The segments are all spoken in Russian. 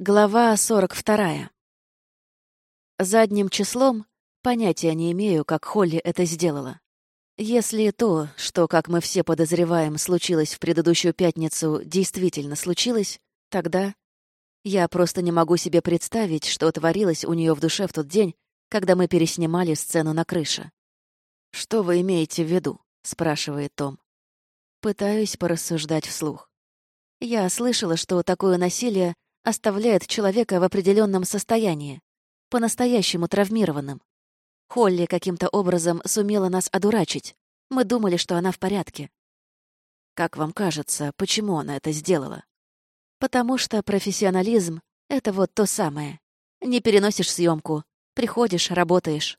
Глава 42. Задним числом понятия не имею, как Холли это сделала. Если то, что, как мы все подозреваем, случилось в предыдущую пятницу, действительно случилось, тогда я просто не могу себе представить, что творилось у нее в душе в тот день, когда мы переснимали сцену на крыше. «Что вы имеете в виду?» — спрашивает Том. Пытаюсь порассуждать вслух. Я слышала, что такое насилие оставляет человека в определенном состоянии, по-настоящему травмированным. Холли каким-то образом сумела нас одурачить. Мы думали, что она в порядке. Как вам кажется, почему она это сделала? Потому что профессионализм — это вот то самое. Не переносишь съемку, приходишь, работаешь.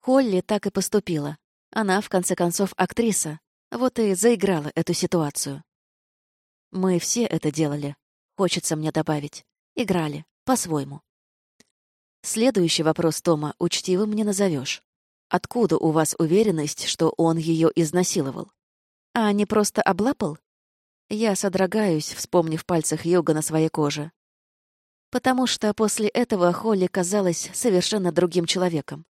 Холли так и поступила. Она, в конце концов, актриса, вот и заиграла эту ситуацию. Мы все это делали, Хочется мне добавить. Играли. По-своему. Следующий вопрос Тома учтивым не назовешь. Откуда у вас уверенность, что он ее изнасиловал? А не просто облапал? Я содрогаюсь, вспомнив пальцах йога на своей коже. Потому что после этого Холли казалась совершенно другим человеком.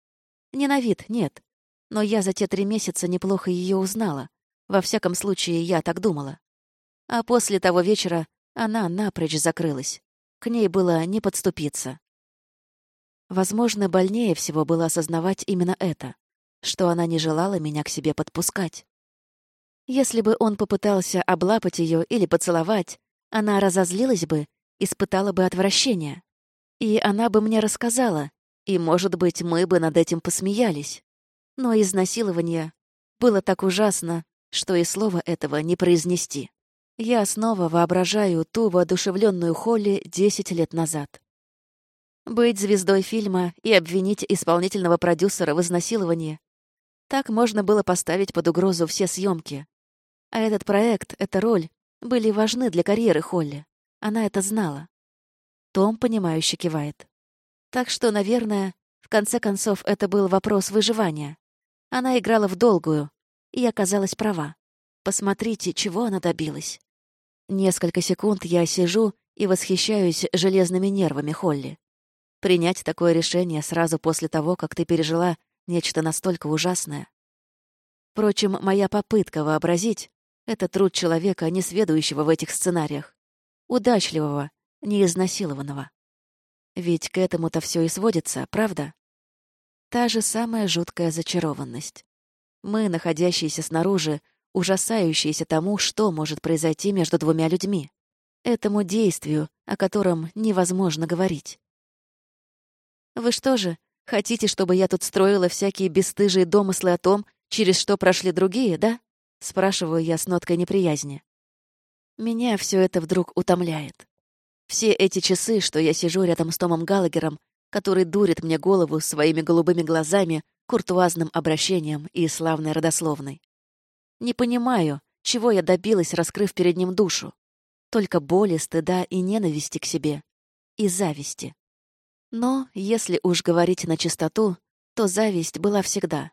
Не на вид, нет. Но я за те три месяца неплохо ее узнала. Во всяком случае, я так думала. А после того вечера она напрочь закрылась. К ней было не подступиться. Возможно, больнее всего было осознавать именно это, что она не желала меня к себе подпускать. Если бы он попытался облапать ее или поцеловать, она разозлилась бы, испытала бы отвращение. И она бы мне рассказала, и, может быть, мы бы над этим посмеялись. Но изнасилование было так ужасно, что и слова этого не произнести. Я снова воображаю ту воодушевленную Холли 10 лет назад. Быть звездой фильма и обвинить исполнительного продюсера в изнасиловании. Так можно было поставить под угрозу все съемки. А этот проект, эта роль были важны для карьеры Холли. Она это знала. Том, понимающе кивает. Так что, наверное, в конце концов, это был вопрос выживания. Она играла в долгую, и оказалась права. Посмотрите, чего она добилась. Несколько секунд я сижу и восхищаюсь железными нервами Холли. Принять такое решение сразу после того, как ты пережила нечто настолько ужасное. Впрочем, моя попытка вообразить — это труд человека, не сведущего в этих сценариях. Удачливого, не изнасилованного. Ведь к этому-то все и сводится, правда? Та же самая жуткая зачарованность. Мы, находящиеся снаружи, ужасающиеся тому, что может произойти между двумя людьми, этому действию, о котором невозможно говорить. «Вы что же, хотите, чтобы я тут строила всякие бесстыжие домыслы о том, через что прошли другие, да?» — спрашиваю я с ноткой неприязни. Меня все это вдруг утомляет. Все эти часы, что я сижу рядом с Томом Галагером, который дурит мне голову своими голубыми глазами, куртуазным обращением и славной родословной. Не понимаю, чего я добилась, раскрыв перед ним душу. Только боли, стыда и ненависти к себе. И зависти. Но, если уж говорить на чистоту, то зависть была всегда.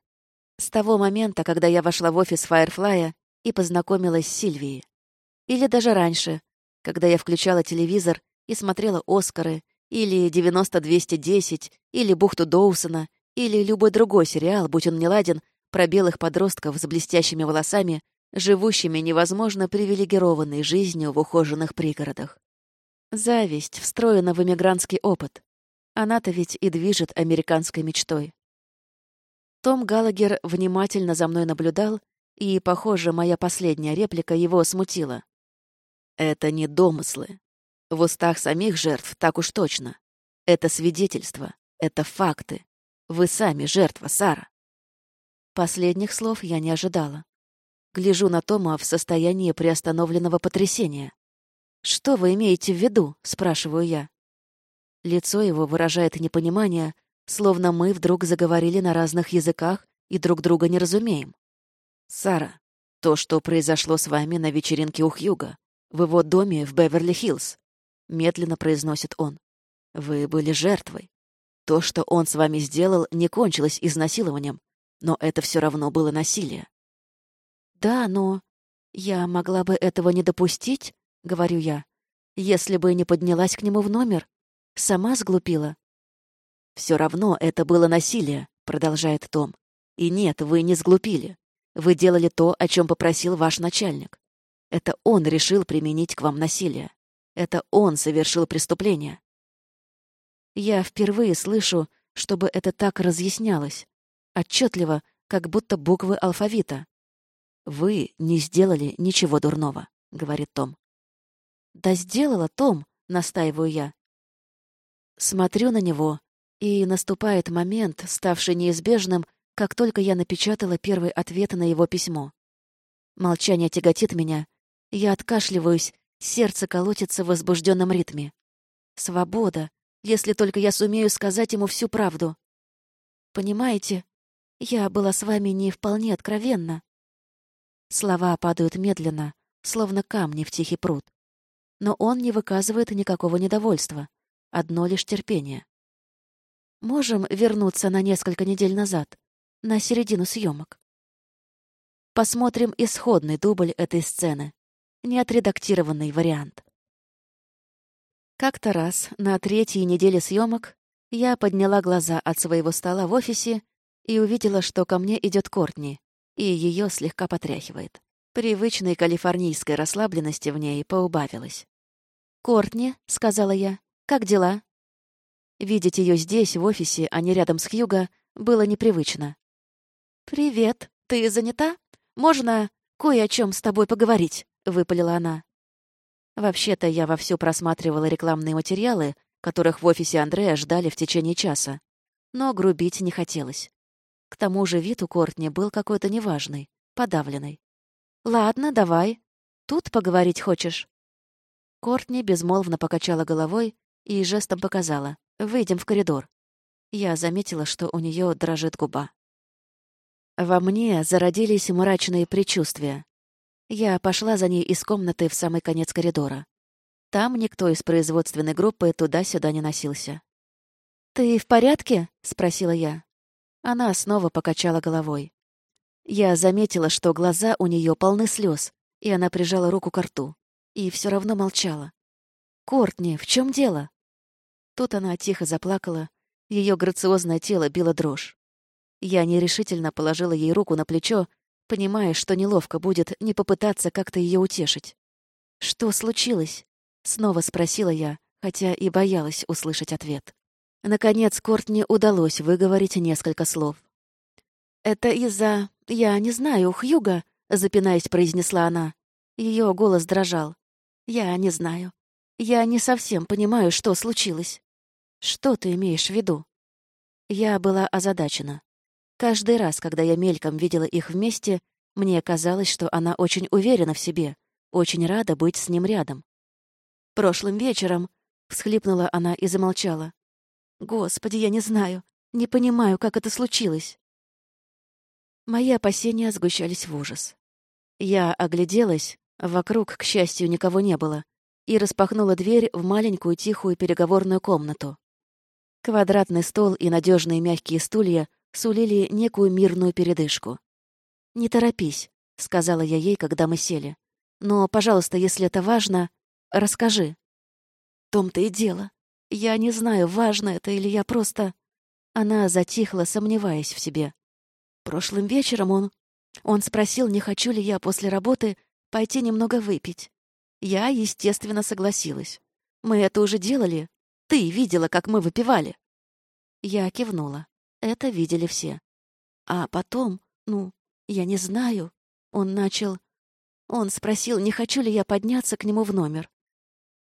С того момента, когда я вошла в офис Фаерфлая и познакомилась с Сильвией. Или даже раньше, когда я включала телевизор и смотрела «Оскары», или «90-210», или «Бухту Доусона», или любой другой сериал, будь он не ладен, про белых подростков с блестящими волосами, живущими невозможно привилегированной жизнью в ухоженных пригородах. Зависть встроена в эмигрантский опыт. Она-то ведь и движет американской мечтой. Том Галагер внимательно за мной наблюдал, и, похоже, моя последняя реплика его смутила. «Это не домыслы. В устах самих жертв так уж точно. Это свидетельство, это факты. Вы сами жертва, Сара. Последних слов я не ожидала. Гляжу на Тома в состоянии приостановленного потрясения. «Что вы имеете в виду?» — спрашиваю я. Лицо его выражает непонимание, словно мы вдруг заговорили на разных языках и друг друга не разумеем. «Сара, то, что произошло с вами на вечеринке у Хьюга, в его доме в Беверли-Хиллз», — медленно произносит он. «Вы были жертвой. То, что он с вами сделал, не кончилось изнасилованием, но это все равно было насилие. «Да, но я могла бы этого не допустить», — говорю я. Если бы не поднялась к нему в номер, сама сглупила. Все равно это было насилие, продолжает Том. И нет, вы не сглупили. Вы делали то, о чем попросил ваш начальник. Это он решил применить к вам насилие. Это он совершил преступление. Я впервые слышу, чтобы это так разъяснялось. Отчетливо, как будто буквы алфавита. «Вы не сделали ничего дурного», — говорит Том. «Да сделала, Том», — настаиваю я. Смотрю на него, и наступает момент, ставший неизбежным, как только я напечатала первый ответ на его письмо. Молчание тяготит меня. Я откашливаюсь, сердце колотится в возбужденном ритме. Свобода, если только я сумею сказать ему всю правду. Понимаете, я была с вами не вполне откровенна. Слова падают медленно, словно камни в тихий пруд. Но он не выказывает никакого недовольства, одно лишь терпение. Можем вернуться на несколько недель назад, на середину съемок. Посмотрим исходный дубль этой сцены, неотредактированный вариант. Как-то раз, на третьей неделе съемок, я подняла глаза от своего стола в офисе и увидела, что ко мне идет Кортни, и ее слегка потряхивает. Привычной калифорнийской расслабленности в ней поубавилось. «Кортни», — сказала я, — «как дела?» Видеть ее здесь, в офисе, а не рядом с Хьюго, было непривычно. «Привет. Ты занята? Можно кое о чем с тобой поговорить?» — выпалила она. Вообще-то я вовсю просматривала рекламные материалы, которых в офисе Андрея ждали в течение часа. Но грубить не хотелось. К тому же вид у Кортни был какой-то неважный, подавленный. «Ладно, давай. Тут поговорить хочешь?» Кортни безмолвно покачала головой и жестом показала. Выйдем в коридор. Я заметила, что у нее дрожит губа. Во мне зародились мрачные предчувствия. Я пошла за ней из комнаты в самый конец коридора. Там никто из производственной группы туда-сюда не носился. «Ты в порядке?» — спросила я. Она снова покачала головой. Я заметила, что глаза у нее полны слез, и она прижала руку к рту. И все равно молчала. «Кортни, в чем дело?» Тут она тихо заплакала, ее грациозное тело било дрожь. Я нерешительно положила ей руку на плечо, понимая, что неловко будет не попытаться как-то ее утешить. «Что случилось?» — снова спросила я, хотя и боялась услышать ответ. Наконец, Кортни удалось выговорить несколько слов. «Это из-за... Я не знаю, Хьюга», — запинаясь, произнесла она. Ее голос дрожал. «Я не знаю. Я не совсем понимаю, что случилось». «Что ты имеешь в виду?» Я была озадачена. Каждый раз, когда я мельком видела их вместе, мне казалось, что она очень уверена в себе, очень рада быть с ним рядом. «Прошлым вечером», — всхлипнула она и замолчала. «Господи, я не знаю, не понимаю, как это случилось». Мои опасения сгущались в ужас. Я огляделась, вокруг, к счастью, никого не было, и распахнула дверь в маленькую тихую переговорную комнату. Квадратный стол и надежные мягкие стулья сулили некую мирную передышку. «Не торопись», — сказала я ей, когда мы сели. «Но, пожалуйста, если это важно, расскажи». «В том-то и дело. Я не знаю, важно это или я просто...» Она затихла, сомневаясь в себе. Прошлым вечером он... Он спросил, не хочу ли я после работы пойти немного выпить. Я, естественно, согласилась. Мы это уже делали, ты видела, как мы выпивали?» Я кивнула. Это видели все. А потом, ну, я не знаю, он начал... Он спросил, не хочу ли я подняться к нему в номер.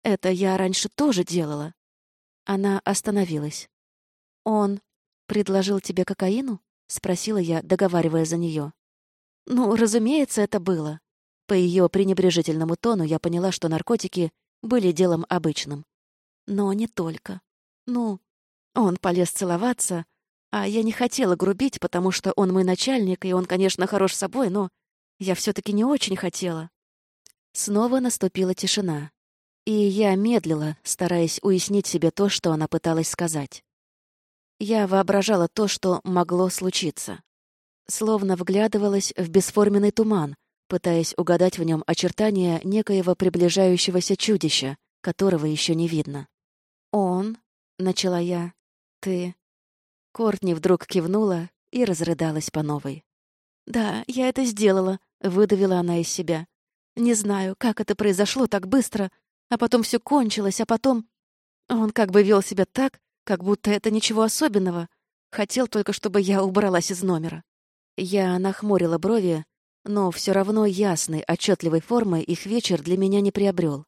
Это я раньше тоже делала. Она остановилась. «Он предложил тебе кокаину?» — спросила я, договаривая за нее. «Ну, разумеется, это было». По ее пренебрежительному тону я поняла, что наркотики были делом обычным. Но не только. Ну, он полез целоваться, а я не хотела грубить, потому что он мой начальник, и он, конечно, хорош собой, но я все таки не очень хотела. Снова наступила тишина. И я медлила, стараясь уяснить себе то, что она пыталась сказать. Я воображала то, что могло случиться. Словно вглядывалась в бесформенный туман, пытаясь угадать в нем очертания некоего приближающегося чудища, которого еще не видно. «Он?» — начала я. «Ты?» Кортни вдруг кивнула и разрыдалась по новой. «Да, я это сделала», — выдавила она из себя. «Не знаю, как это произошло так быстро, а потом все кончилось, а потом...» Он как бы вел себя так, как будто это ничего особенного. Хотел только, чтобы я убралась из номера. Я нахмурила брови, но все равно ясной, отчетливой формы их вечер для меня не приобрел.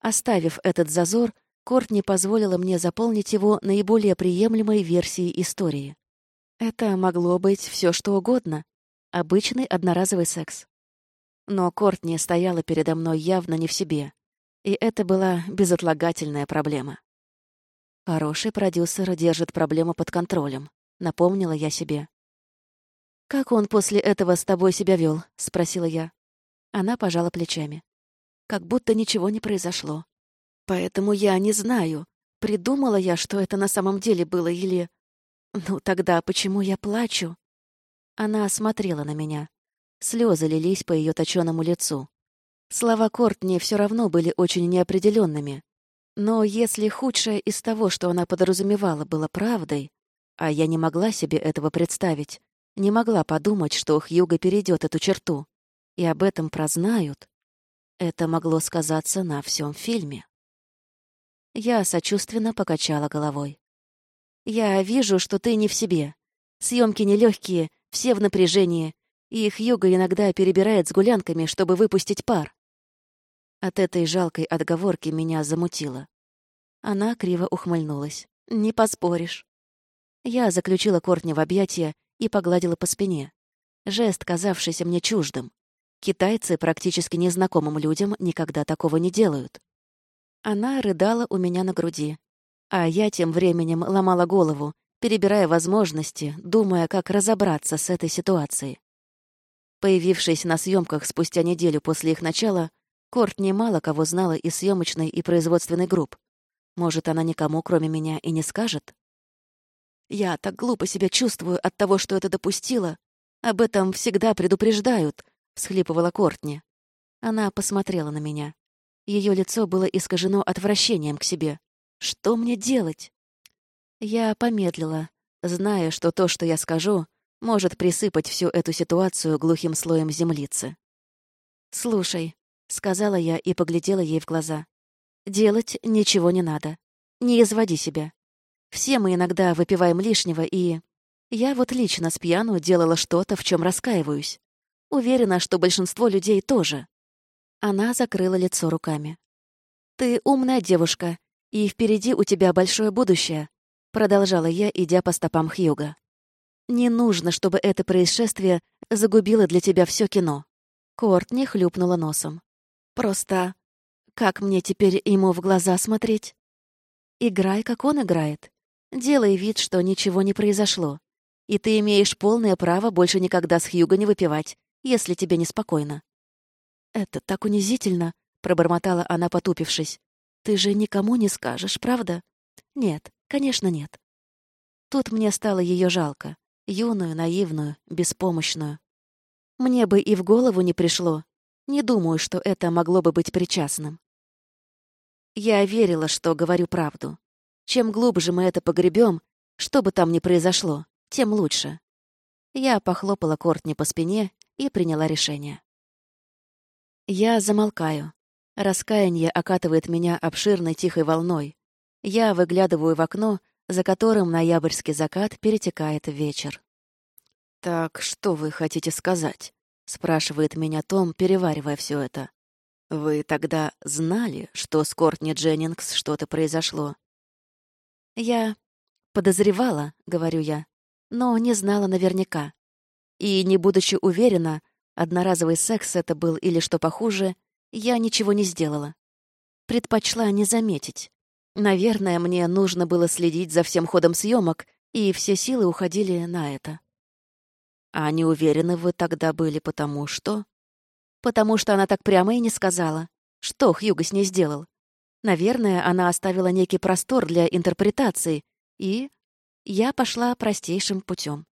Оставив этот зазор, Кортни позволила мне заполнить его наиболее приемлемой версией истории. Это могло быть все что угодно. Обычный одноразовый секс. Но Кортни стояла передо мной явно не в себе. И это была безотлагательная проблема. Хороший продюсер держит проблему под контролем, напомнила я себе. «Как он после этого с тобой себя вел? спросила я. Она пожала плечами. Как будто ничего не произошло. Поэтому я не знаю, придумала я, что это на самом деле было или... Ну тогда почему я плачу? Она смотрела на меня. Слезы лились по ее точенному лицу. Слова Кортни все равно были очень неопределенными. Но если худшее из того, что она подразумевала, было правдой, а я не могла себе этого представить, не могла подумать, что Хьюго перейдет эту черту, и об этом прознают, это могло сказаться на всем фильме. Я сочувственно покачала головой. «Я вижу, что ты не в себе. Съемки нелегкие, все в напряжении, и их юга иногда перебирает с гулянками, чтобы выпустить пар». От этой жалкой отговорки меня замутило. Она криво ухмыльнулась. «Не поспоришь». Я заключила Кортни в объятия и погладила по спине. Жест, казавшийся мне чуждым. Китайцы практически незнакомым людям никогда такого не делают. Она рыдала у меня на груди. А я тем временем ломала голову, перебирая возможности, думая, как разобраться с этой ситуацией. Появившись на съемках спустя неделю после их начала, Корт немало кого знала из съемочной и производственной групп. Может, она никому, кроме меня, и не скажет? Я так глупо себя чувствую от того, что это допустила. Об этом всегда предупреждают, — всхлипывала Кортни. Она посмотрела на меня. Ее лицо было искажено отвращением к себе. Что мне делать? Я помедлила, зная, что то, что я скажу, может присыпать всю эту ситуацию глухим слоем землицы. «Слушай», — сказала я и поглядела ей в глаза, — «делать ничего не надо. Не изводи себя. Все мы иногда выпиваем лишнего, и... Я вот лично с пьяну делала что-то, в чем раскаиваюсь. Уверена, что большинство людей тоже. Она закрыла лицо руками. «Ты умная девушка, и впереди у тебя большое будущее», продолжала я, идя по стопам Хьюга. «Не нужно, чтобы это происшествие загубило для тебя все кино». Кортни хлюпнула носом. «Просто... Как мне теперь ему в глаза смотреть? Играй, как он играет. Делай вид, что ничего не произошло. И ты имеешь полное право больше никогда с Хьюго не выпивать, если тебе неспокойно. «Это так унизительно», — пробормотала она, потупившись. «Ты же никому не скажешь, правда?» «Нет, конечно, нет». Тут мне стало ее жалко. Юную, наивную, беспомощную. Мне бы и в голову не пришло. Не думаю, что это могло бы быть причастным. Я верила, что говорю правду. Чем глубже мы это погребем, что бы там ни произошло, тем лучше. Я похлопала Кортни по спине и приняла решение. Я замолкаю. Раскаяние окатывает меня обширной тихой волной. Я выглядываю в окно, за которым ноябрьский закат перетекает в вечер. «Так что вы хотите сказать?» — спрашивает меня Том, переваривая все это. «Вы тогда знали, что с Кортни Дженнингс что-то произошло?» «Я подозревала», — говорю я, но не знала наверняка. И, не будучи уверена, Одноразовый секс это был или что похуже, я ничего не сделала. Предпочла не заметить. Наверное, мне нужно было следить за всем ходом съемок, и все силы уходили на это. А не уверены вы тогда были, потому что... Потому что она так прямо и не сказала. Что Хьюго с ней сделал? Наверное, она оставила некий простор для интерпретации, и... Я пошла простейшим путем.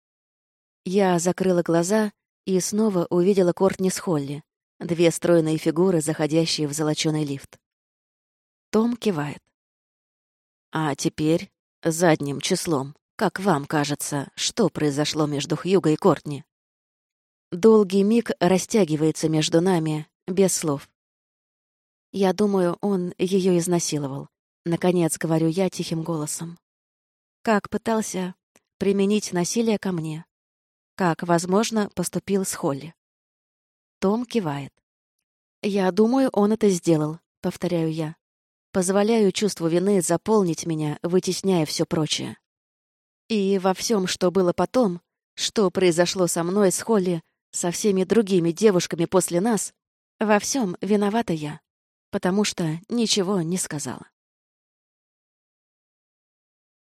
Я закрыла глаза и снова увидела Кортни с Холли, две стройные фигуры, заходящие в золочёный лифт. Том кивает. А теперь, задним числом, как вам кажется, что произошло между Хьюго и Кортни? Долгий миг растягивается между нами, без слов. Я думаю, он ее изнасиловал. Наконец, говорю я тихим голосом. Как пытался применить насилие ко мне. Как, возможно, поступил с Холли. Том кивает. «Я думаю, он это сделал», — повторяю я. Позволяю чувству вины заполнить меня, вытесняя все прочее. И во всем, что было потом, что произошло со мной, с Холли, со всеми другими девушками после нас, во всем виновата я, потому что ничего не сказала.